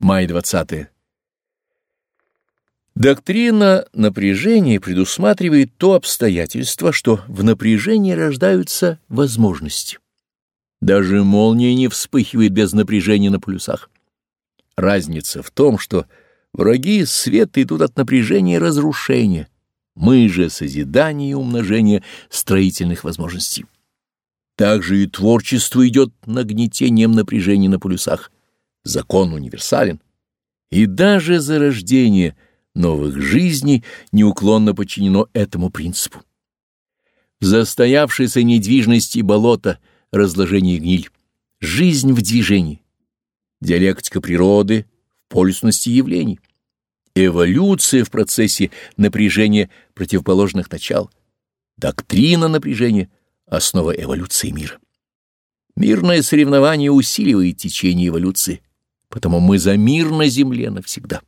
Май 20. Доктрина напряжения предусматривает то обстоятельство, что в напряжении рождаются возможности. Даже молния не вспыхивает без напряжения на полюсах. Разница в том, что враги света идут от напряжения разрушения, мы же созидание и умножение строительных возможностей. Также и творчество идет нагнетением напряжения на полюсах. Закон универсален. И даже зарождение новых жизней неуклонно подчинено этому принципу. В застоявшейся недвижности болота разложение гниль. Жизнь в движении. Диалектика природы в полюсности явлений. Эволюция в процессе напряжения противоположных начал. Доктрина напряжения — основа эволюции мира. Мирное соревнование усиливает течение эволюции, потому мы за мир на земле навсегда.